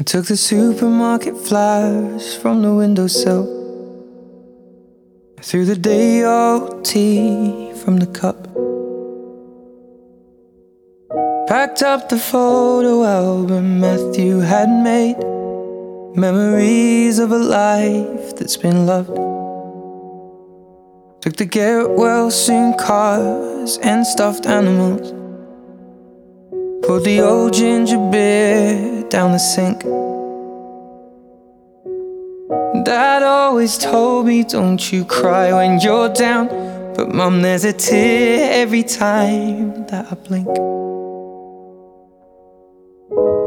I took the supermarket flyers from the windowsill. I threw the day old tea from the cup. Packed up the photo album Matthew had made. Memories of a life that's been loved. Took the get well soon cars and stuffed animals. Poured the old ginger beer down the sink. Dad always told me, don't you cry when you're down. But mum, there's a tear every time that I blink.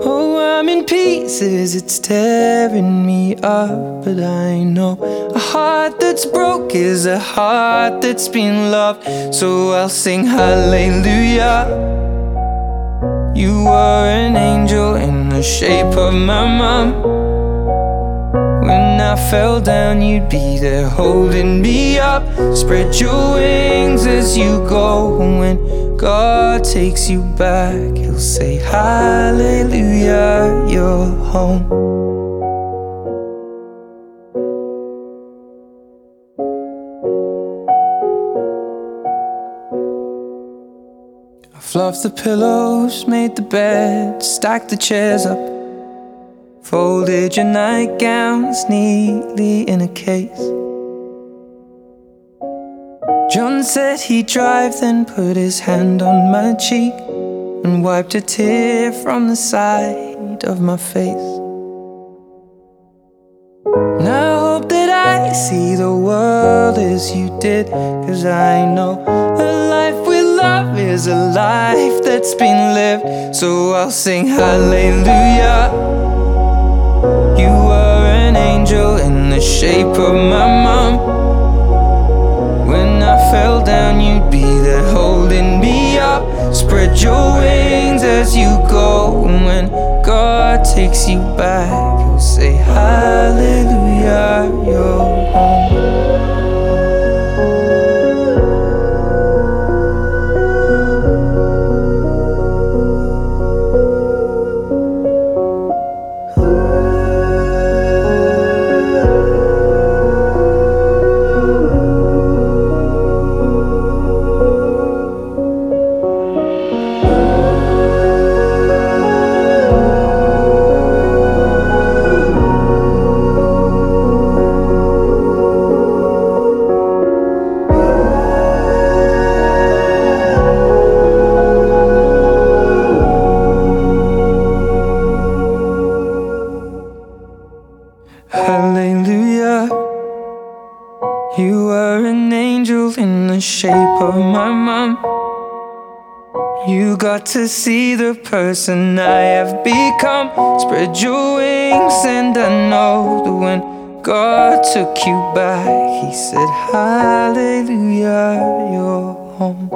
Oh, I'm in pieces, it's tearing me up. But I know a heart that's broke is a heart that's been loved. So I'll sing hallelujah. You were an angel in the shape of my mom. When I fell down, you'd be there holding me up. Spread your wings as you go. When God takes you back, He'll say, Hallelujah, you're home. Fluffed the pillows, made the bed, stacked the chairs up. Folded your nightgowns neatly in a case. John said he'd drive, then put his hand on my cheek and wiped a tear from the side of my face. And I hope that I see the world as you did, cause I know love is a life that's been lived. So I'll sing hallelujah. You were an angel in the shape of my mom. When I fell down, you'd be there holding me up. Spread your wings as you go. And when God takes you back, you'll say hallelujah. Were an angel in the shape of my mom. You got to see the person I have become. Spread your wings, and I know that when God took you back, He said, Hallelujah, you're home.